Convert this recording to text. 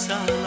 sun.